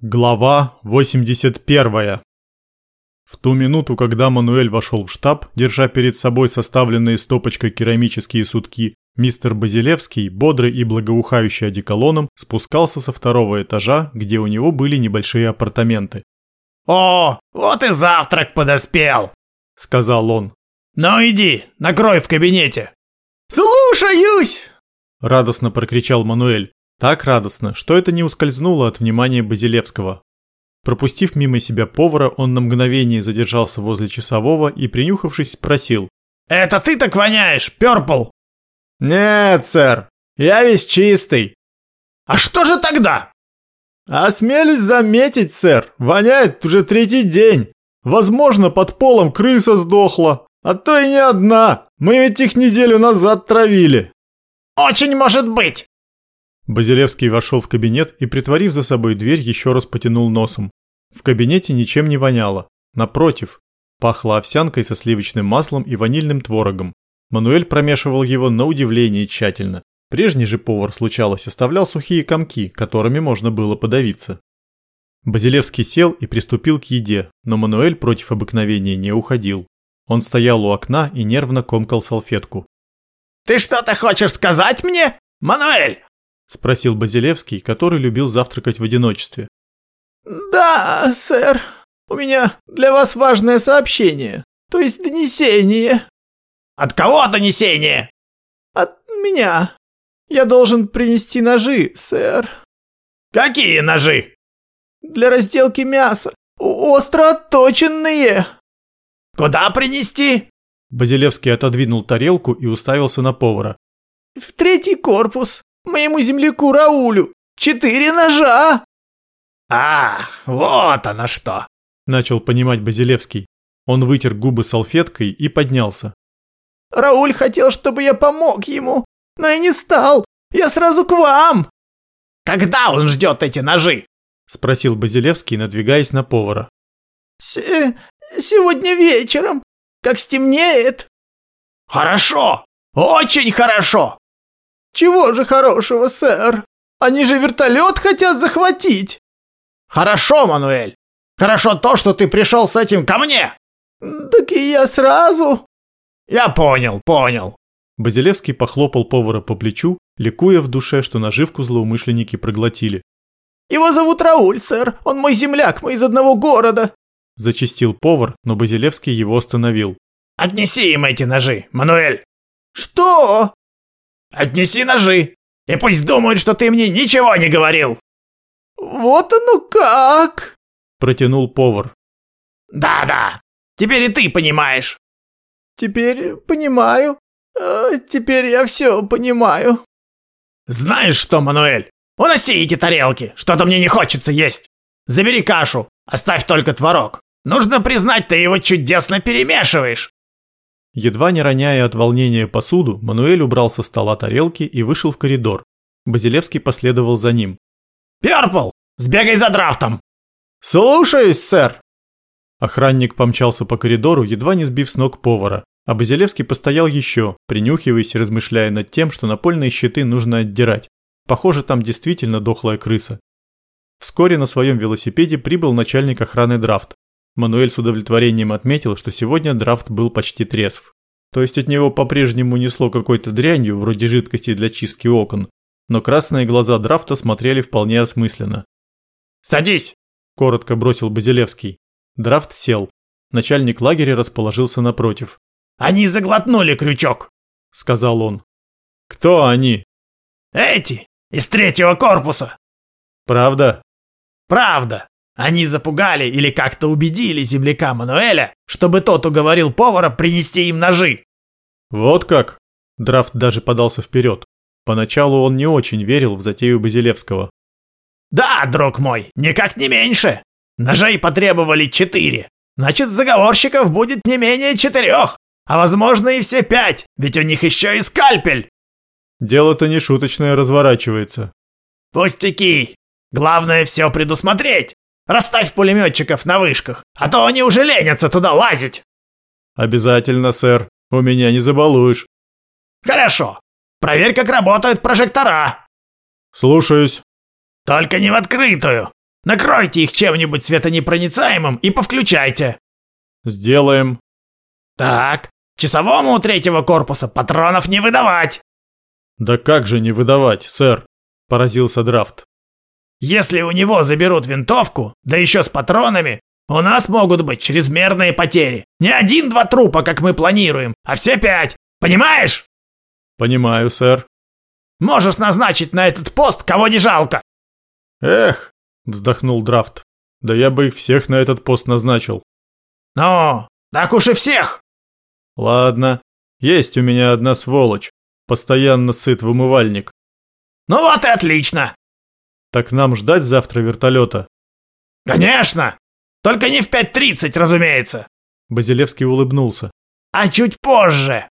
Глава 81. В ту минуту, когда Мануэль вошел в штаб, держа перед собой составленные стопочкой керамические сутки, мистер Базилевский, бодрый и благоухающий одеколоном, спускался со второго этажа, где у него были небольшие апартаменты. «О, вот и завтрак подоспел!» — сказал он. «Ну иди, накрой в кабинете!» «Слушаюсь!» — радостно прокричал Мануэль. Так радостно, что это не ускользнуло от внимания Базилевского. Пропустив мимо себя повара, он на мгновение задержался возле часового и, принюхавшись, спросил. «Это ты так воняешь, Пёрпл?» «Нет, сэр, я весь чистый». «А что же тогда?» «Осмелюсь заметить, сэр, воняет уже третий день. Возможно, под полом крыса сдохла, а то и не одна. Мы ведь их неделю назад травили». «Очень может быть. Базилевский вошел в кабинет и, притворив за собой дверь, еще раз потянул носом. В кабинете ничем не воняло. Напротив, пахло овсянкой со сливочным маслом и ванильным творогом. Мануэль промешивал его на удивление тщательно. Прежний же повар, случалось, оставлял сухие комки, которыми можно было подавиться. Базилевский сел и приступил к еде, но Мануэль против обыкновения не уходил. Он стоял у окна и нервно комкал салфетку. «Ты что-то хочешь сказать мне, Мануэль?» — спросил Базилевский, который любил завтракать в одиночестве. «Да, сэр. У меня для вас важное сообщение, то есть донесение». «От кого донесение?» «От меня. Я должен принести ножи, сэр». «Какие ножи?» «Для разделки мяса. Остро отточенные». «Куда принести?» Базилевский отодвинул тарелку и уставился на повара. «В третий корпус моему земляку Раулю четыре ножа!» «А, вот оно что!» – начал понимать Базилевский. Он вытер губы салфеткой и поднялся. «Рауль хотел, чтобы я помог ему, но я не стал. Я сразу к вам!» «Когда он ждет эти ножи?» – спросил Базилевский, надвигаясь на повара. С «Сегодня вечером, как стемнеет». «Хорошо, очень хорошо!» «Чего же хорошего, сэр? Они же вертолет хотят захватить!» «Хорошо, Мануэль! Хорошо то, что ты пришел с этим ко мне!» «Так и я сразу!» «Я понял, понял!» Базилевский похлопал повара по плечу, ликуя в душе, что наживку злоумышленники проглотили. «Его зовут Рауль, сэр. Он мой земляк, мы из одного города!» Зачистил повар, но Базилевский его остановил. «Отнеси им эти ножи, Мануэль!» «Что?» Отнеси ножи, и пусть думают, что ты мне ничего не говорил!» «Вот оно как!» – протянул повар. «Да-да, теперь и ты понимаешь!» «Теперь понимаю. А теперь я все понимаю». «Знаешь что, Мануэль, уноси эти тарелки, что-то мне не хочется есть. Забери кашу, оставь только творог. Нужно признать, ты его чудесно перемешиваешь. Едва не роняя от волнения посуду, Мануэль убрал со стола тарелки и вышел в коридор. Базилевский последовал за ним. «Перпл, сбегай за драфтом!» «Слушаюсь, сэр!» Охранник помчался по коридору, едва не сбив с ног повара, а Базилевский постоял еще, принюхиваясь и размышляя над тем, что напольные щиты нужно отдирать. Похоже, там действительно дохлая крыса. Вскоре на своем велосипеде прибыл начальник охраны драфт. Мануэль с удовлетворением отметил, что сегодня драфт был почти трезв. То есть от него по-прежнему несло какой-то дрянью, вроде жидкости для чистки окон, но красные глаза драфта смотрели вполне осмысленно. «Садись!» – коротко бросил Базилевский. Драфт сел. Начальник лагеря расположился напротив. «Они заглотнули крючок!» – сказал он. «Кто они?» «Эти! Из третьего корпуса!» «Правда?» «Правда! Они запугали или как-то убедили земляка Мануэля, чтобы тот уговорил повара принести им ножи. Вот как? Драфт даже подался вперед. Поначалу он не очень верил в затею Базилевского. Да, друг мой, никак не меньше. Ножей потребовали четыре. Значит, заговорщиков будет не менее четырех. А возможно и все пять, ведь у них еще и скальпель. Дело-то не шуточное разворачивается. Пустяки. Главное все предусмотреть. Расставь пулеметчиков на вышках, а то они уже ленятся туда лазить. Обязательно, сэр. У меня не забалуешь. Хорошо. Проверь, как работают прожектора. Слушаюсь. Только не в открытую. Накройте их чем-нибудь светонепроницаемым и повключайте. Сделаем. Так, часовому у третьего корпуса патронов не выдавать. Да как же не выдавать, сэр? Поразился Драфт. Если у него заберут винтовку, да еще с патронами, у нас могут быть чрезмерные потери. Не один-два трупа, как мы планируем, а все пять. Понимаешь? Понимаю, сэр. Можешь назначить на этот пост, кого не жалко. Эх, вздохнул Драфт. Да я бы их всех на этот пост назначил. Ну, так уж и всех. Ладно, есть у меня одна сволочь. Постоянно сыт в умывальник. Ну вот и отлично. Так нам ждать завтра вертолета? Конечно! Только не в 5.30, разумеется. Базилевский улыбнулся. А чуть позже.